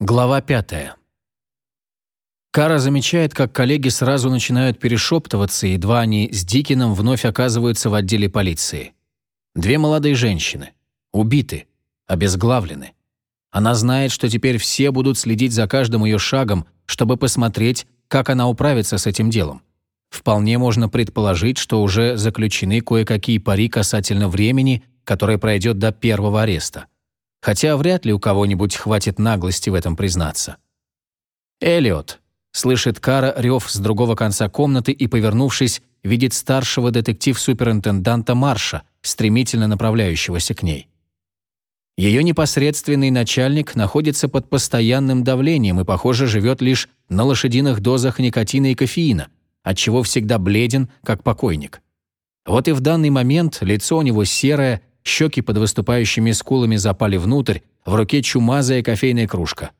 Глава пятая. Кара замечает, как коллеги сразу начинают перешептываться, едва они с Дикином вновь оказываются в отделе полиции. Две молодые женщины. Убиты. Обезглавлены. Она знает, что теперь все будут следить за каждым ее шагом, чтобы посмотреть, как она управится с этим делом. Вполне можно предположить, что уже заключены кое-какие пари касательно времени, которое пройдет до первого ареста. Хотя вряд ли у кого-нибудь хватит наглости в этом признаться. «Эллиот», — слышит Кара рев с другого конца комнаты и, повернувшись, видит старшего детектив-суперинтенданта Марша, стремительно направляющегося к ней. Ее непосредственный начальник находится под постоянным давлением и, похоже, живет лишь на лошадиных дозах никотина и кофеина, отчего всегда бледен, как покойник. Вот и в данный момент лицо у него серое, щеки под выступающими скулами запали внутрь, в руке чумазая кофейная кружка.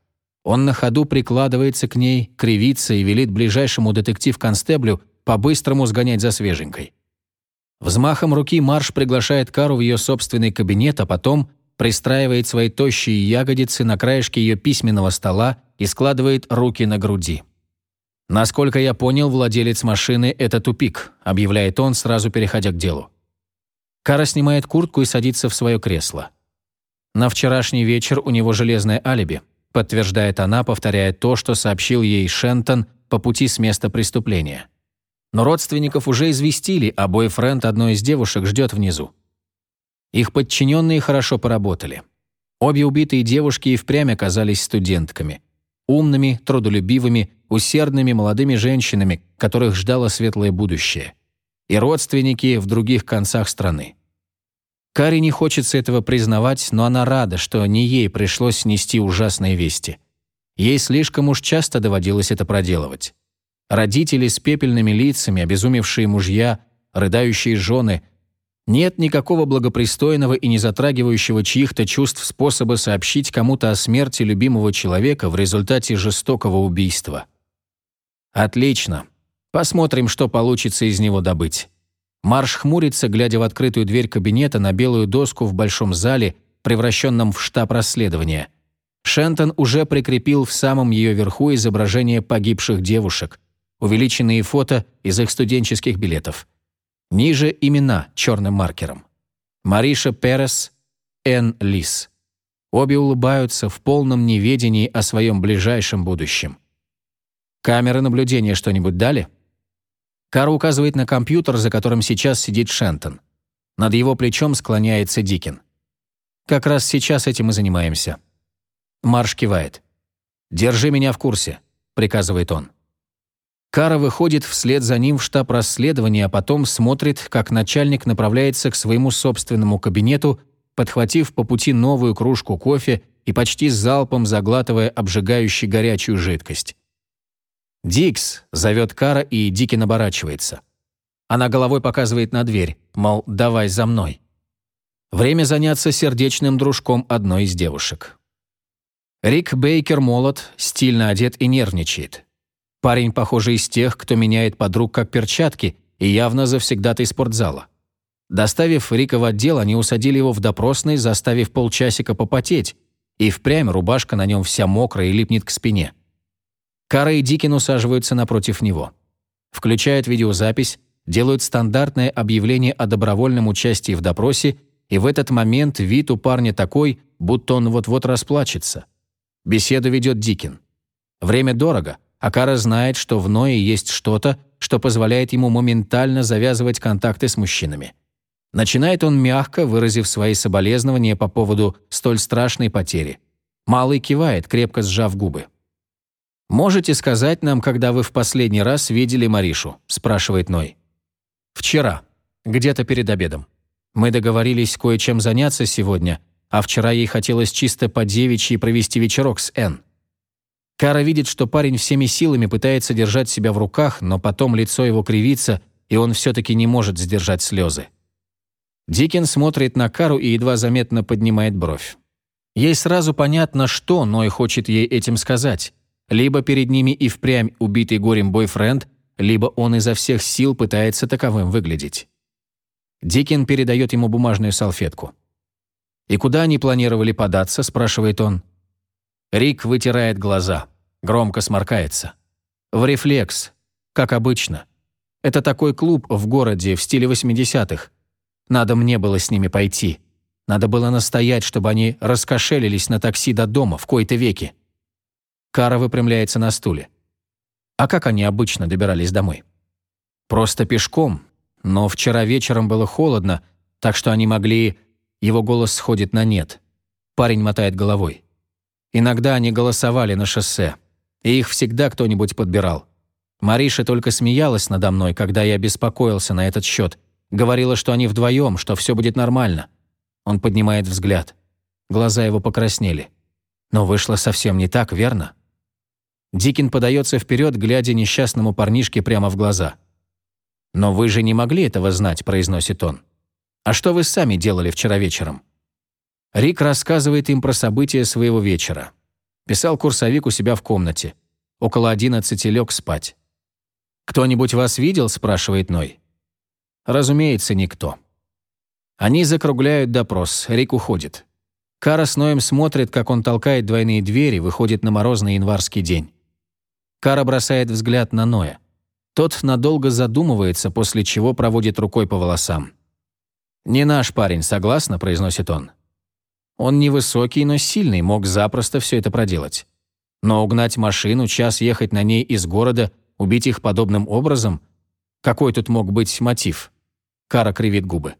Он на ходу прикладывается к ней, кривится и велит ближайшему детектив-констеблю по-быстрому сгонять за свеженькой. Взмахом руки Марш приглашает Кару в ее собственный кабинет, а потом пристраивает свои тощие ягодицы на краешке ее письменного стола и складывает руки на груди. «Насколько я понял, владелец машины – это тупик», – объявляет он, сразу переходя к делу. Кара снимает куртку и садится в свое кресло. На вчерашний вечер у него железное алиби, подтверждает она, повторяя то, что сообщил ей Шентон по пути с места преступления. Но родственников уже известили, а бойфренд одной из девушек ждет внизу. Их подчиненные хорошо поработали. Обе убитые девушки и впрямь оказались студентками. Умными, трудолюбивыми, усердными молодыми женщинами, которых ждало светлое будущее. И родственники в других концах страны. Каре не хочется этого признавать, но она рада, что не ей пришлось нести ужасные вести. Ей слишком уж часто доводилось это проделывать. Родители с пепельными лицами, обезумевшие мужья, рыдающие жены – нет никакого благопристойного и не затрагивающего чьих-то чувств способа сообщить кому-то о смерти любимого человека в результате жестокого убийства. Отлично. Посмотрим, что получится из него добыть. Марш хмурится, глядя в открытую дверь кабинета на белую доску в большом зале, превращенном в штаб расследования. Шентон уже прикрепил в самом ее верху изображение погибших девушек, увеличенные фото из их студенческих билетов. Ниже имена черным маркером. Мариша Перес, Н. Лис. Обе улыбаются в полном неведении о своем ближайшем будущем. Камеры наблюдения что-нибудь дали? Кара указывает на компьютер, за которым сейчас сидит Шентон. Над его плечом склоняется Дикин. Как раз сейчас этим и занимаемся. Марш кивает. «Держи меня в курсе», — приказывает он. Кара выходит вслед за ним в штаб расследования, а потом смотрит, как начальник направляется к своему собственному кабинету, подхватив по пути новую кружку кофе и почти залпом заглатывая обжигающую горячую жидкость. «Дикс!» — зовет Кара, и Дикин оборачивается. Она головой показывает на дверь, мол, давай за мной. Время заняться сердечным дружком одной из девушек. Рик Бейкер молод, стильно одет и нервничает. Парень, похоже, из тех, кто меняет подруг как перчатки и явно завсегдатый спортзала. Доставив Рика в отдел, они усадили его в допросный, заставив полчасика попотеть, и впрямь рубашка на нем вся мокрая и липнет к спине. Кара и Дикин усаживаются напротив него. Включают видеозапись, делают стандартное объявление о добровольном участии в допросе, и в этот момент вид у парня такой, будто он вот-вот расплачется. Беседу ведет Дикин. Время дорого, Акара знает, что в Ное есть что-то, что позволяет ему моментально завязывать контакты с мужчинами. Начинает он мягко, выразив свои соболезнования по поводу столь страшной потери. Малый кивает, крепко сжав губы. «Можете сказать нам, когда вы в последний раз видели Маришу?» – спрашивает Ной. «Вчера. Где-то перед обедом. Мы договорились кое-чем заняться сегодня, а вчера ей хотелось чисто по девичьи провести вечерок с Энн. Кара видит, что парень всеми силами пытается держать себя в руках, но потом лицо его кривится, и он все-таки не может сдержать слезы. Дикин смотрит на Кару и едва заметно поднимает бровь. Ей сразу понятно, что Ной хочет ей этим сказать. Либо перед ними и впрямь убитый горем бойфренд, либо он изо всех сил пытается таковым выглядеть. Дикин передает ему бумажную салфетку. «И куда они планировали податься?» – спрашивает он. Рик вытирает глаза, громко сморкается. В рефлекс, как обычно. Это такой клуб в городе в стиле 80-х. Надо мне было с ними пойти. Надо было настоять, чтобы они раскошелились на такси до дома в кои-то веки. Кара выпрямляется на стуле. А как они обычно добирались домой? Просто пешком, но вчера вечером было холодно, так что они могли... Его голос сходит на нет. Парень мотает головой. Иногда они голосовали на шоссе, и их всегда кто-нибудь подбирал. Мариша только смеялась надо мной, когда я беспокоился на этот счет. Говорила, что они вдвоем, что все будет нормально. Он поднимает взгляд. Глаза его покраснели. Но вышло совсем не так, верно? Дикин подается вперед, глядя несчастному парнишке прямо в глаза. «Но вы же не могли этого знать», — произносит он. «А что вы сами делали вчера вечером?» Рик рассказывает им про события своего вечера. Писал курсовик у себя в комнате. Около одиннадцати лег спать. «Кто-нибудь вас видел?» – спрашивает Ной. Разумеется, никто. Они закругляют допрос, Рик уходит. Кара с Ноем смотрит, как он толкает двойные двери, выходит на морозный январский день. Кара бросает взгляд на Ноя. Тот надолго задумывается, после чего проводит рукой по волосам. «Не наш парень, согласна?» – произносит он. Он невысокий, но сильный, мог запросто все это проделать. Но угнать машину, час ехать на ней из города – Убить их подобным образом? Какой тут мог быть мотив? Кара кривит губы.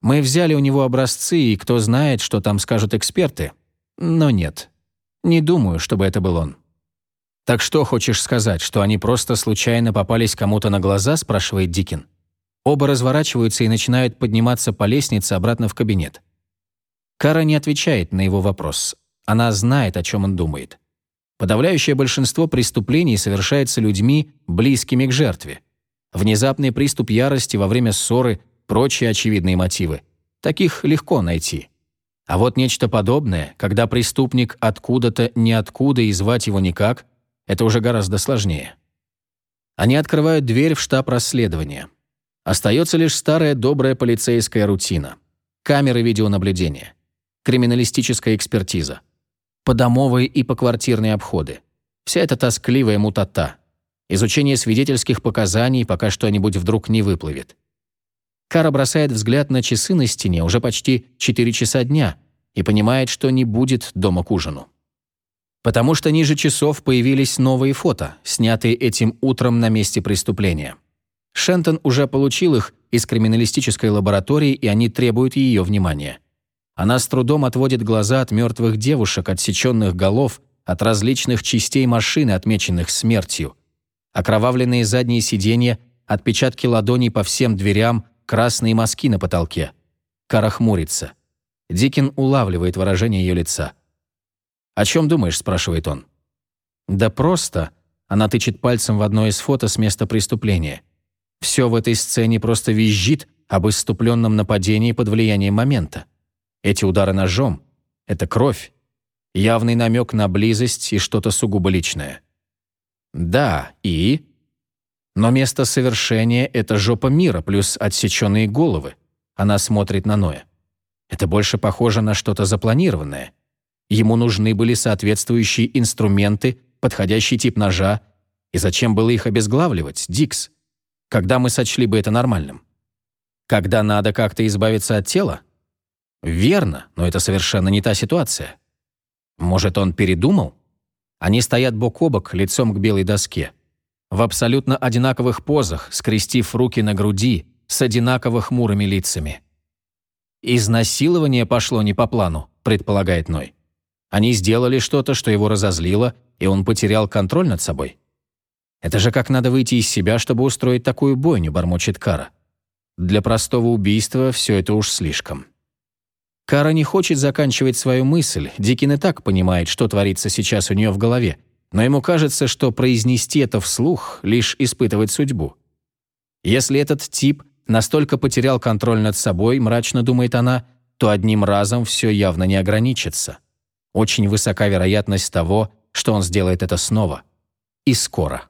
Мы взяли у него образцы, и кто знает, что там скажут эксперты. Но нет. Не думаю, чтобы это был он. «Так что хочешь сказать, что они просто случайно попались кому-то на глаза?» – спрашивает Дикин. Оба разворачиваются и начинают подниматься по лестнице обратно в кабинет. Кара не отвечает на его вопрос. Она знает, о чем он думает. Подавляющее большинство преступлений совершается людьми, близкими к жертве. Внезапный приступ ярости во время ссоры, прочие очевидные мотивы. Таких легко найти. А вот нечто подобное, когда преступник откуда-то ниоткуда и звать его никак, это уже гораздо сложнее. Они открывают дверь в штаб расследования. Остается лишь старая добрая полицейская рутина. Камеры видеонаблюдения. Криминалистическая экспертиза подомовые и поквартирные обходы. Вся эта тоскливая мутата. Изучение свидетельских показаний, пока что-нибудь вдруг не выплывет. Кара бросает взгляд на часы на стене, уже почти 4 часа дня, и понимает, что не будет дома к ужину. Потому что ниже часов появились новые фото, снятые этим утром на месте преступления. Шентон уже получил их из криминалистической лаборатории, и они требуют ее внимания. Она с трудом отводит глаза от мертвых девушек, отсеченных голов, от различных частей машины, отмеченных смертью. Окровавленные задние сиденья, отпечатки ладоней по всем дверям, красные мазки на потолке. Кара хмурится. Дикин улавливает выражение ее лица. «О чем думаешь?» – спрашивает он. «Да просто...» – она тычет пальцем в одно из фото с места преступления. Все в этой сцене просто визжит об иступленном нападении под влиянием момента. Эти удары ножом — это кровь, явный намек на близость и что-то сугубо личное. Да, и... Но место совершения — это жопа мира плюс отсеченные головы. Она смотрит на Ноя. Это больше похоже на что-то запланированное. Ему нужны были соответствующие инструменты, подходящий тип ножа. И зачем было их обезглавливать, Дикс? Когда мы сочли бы это нормальным? Когда надо как-то избавиться от тела? Верно, но это совершенно не та ситуация. Может, он передумал? Они стоят бок о бок, лицом к белой доске. В абсолютно одинаковых позах, скрестив руки на груди, с одинаково хмурыми лицами. «Изнасилование пошло не по плану», — предполагает Ной. Они сделали что-то, что его разозлило, и он потерял контроль над собой. «Это же как надо выйти из себя, чтобы устроить такую бойню», — бормочет Кара. «Для простого убийства все это уж слишком». Кара не хочет заканчивать свою мысль, Дикин и так понимает, что творится сейчас у нее в голове, но ему кажется, что произнести это вслух — лишь испытывать судьбу. Если этот тип настолько потерял контроль над собой, мрачно думает она, то одним разом все явно не ограничится. Очень высока вероятность того, что он сделает это снова. И скоро.